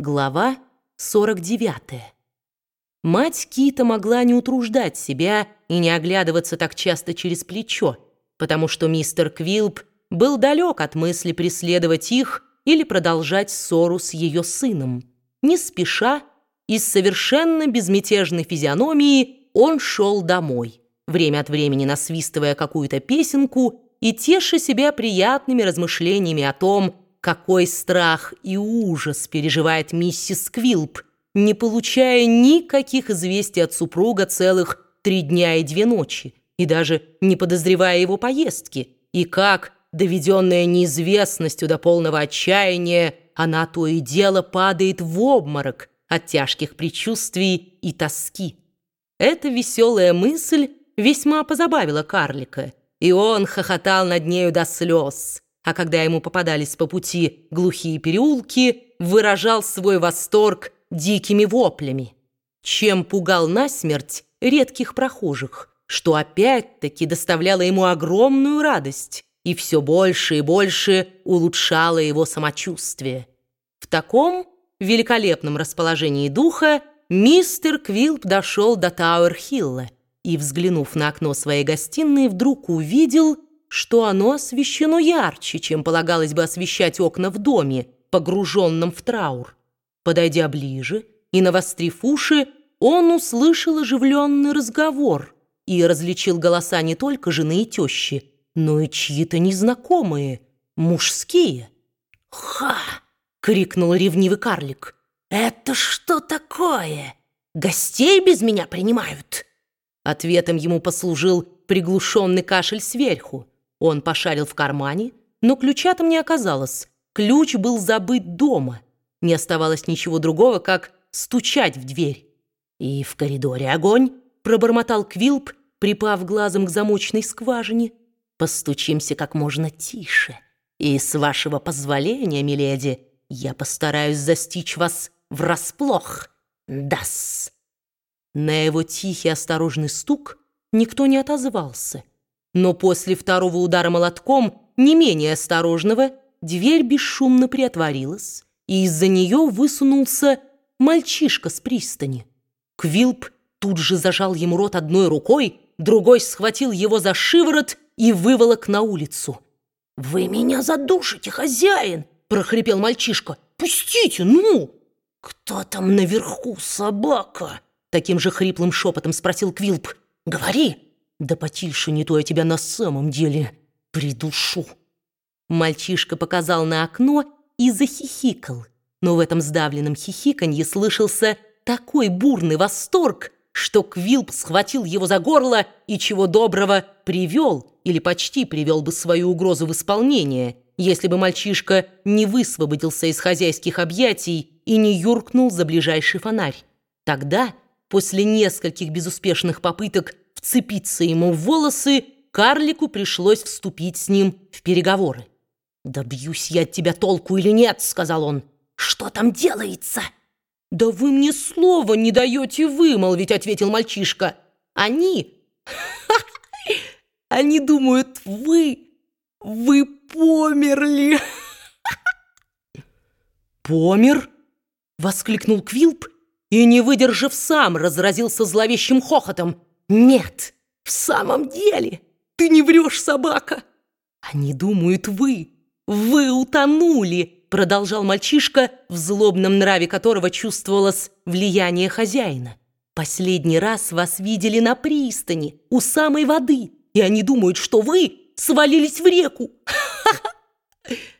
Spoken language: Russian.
Глава 49. Мать Кита могла не утруждать себя и не оглядываться так часто через плечо, потому что мистер Квилп был далек от мысли преследовать их или продолжать ссору с ее сыном. Не спеша и с совершенно безмятежной физиономией он шел домой, время от времени насвистывая какую-то песенку и теша себя приятными размышлениями о том, какой страх и ужас переживает миссис Квилп, не получая никаких известий от супруга целых три дня и две ночи, и даже не подозревая его поездки, и как, доведенная неизвестностью до полного отчаяния, она то и дело падает в обморок от тяжких предчувствий и тоски. Эта веселая мысль весьма позабавила карлика, и он хохотал над нею до слез а когда ему попадались по пути глухие переулки, выражал свой восторг дикими воплями, чем пугал насмерть редких прохожих, что опять-таки доставляло ему огромную радость и все больше и больше улучшало его самочувствие. В таком великолепном расположении духа мистер Квилп дошел до Тауэр-Хилла и, взглянув на окно своей гостиной, вдруг увидел, что оно освещено ярче, чем полагалось бы освещать окна в доме, погруженном в траур. Подойдя ближе и навострив уши, он услышал оживленный разговор и различил голоса не только жены и тещи, но и чьи-то незнакомые, мужские. «Ха!» — крикнул ревнивый карлик. «Это что такое? Гостей без меня принимают?» Ответом ему послужил приглушенный кашель сверху. Он пошарил в кармане, но ключа там не оказалось. Ключ был забыт дома. Не оставалось ничего другого, как стучать в дверь. «И в коридоре огонь», — пробормотал Квилп, припав глазом к замочной скважине. «Постучимся как можно тише. И, с вашего позволения, миледи, я постараюсь застичь вас врасплох. Дас!» На его тихий осторожный стук никто не отозвался. Но после второго удара молотком, не менее осторожного, дверь бесшумно приотворилась, и из-за нее высунулся мальчишка с пристани. Квилп тут же зажал ему рот одной рукой, другой схватил его за шиворот и выволок на улицу. «Вы меня задушите, хозяин!» — прохрипел мальчишка. «Пустите, ну!» «Кто там наверху, собака?» Таким же хриплым шепотом спросил Квилп. «Говори!» «Да потише, не то я тебя на самом деле придушу!» Мальчишка показал на окно и захихикал. Но в этом сдавленном хихиканье слышался такой бурный восторг, что Квилп схватил его за горло и чего доброго привел или почти привел бы свою угрозу в исполнение, если бы мальчишка не высвободился из хозяйских объятий и не юркнул за ближайший фонарь. Тогда, после нескольких безуспешных попыток вцепиться ему в волосы, карлику пришлось вступить с ним в переговоры. «Добьюсь я от тебя толку или нет?» — сказал он. «Что там делается?» «Да вы мне слова не даете вымолвить», — ответил мальчишка. «Они... Они думают, вы... Вы померли!» «Помер?» — воскликнул Квилп и, не выдержав сам, разразился зловещим хохотом. «Нет, в самом деле, ты не врешь, собака!» «Они думают, вы, вы утонули!» Продолжал мальчишка, в злобном нраве которого чувствовалось влияние хозяина. «Последний раз вас видели на пристани, у самой воды, и они думают, что вы свалились в реку!»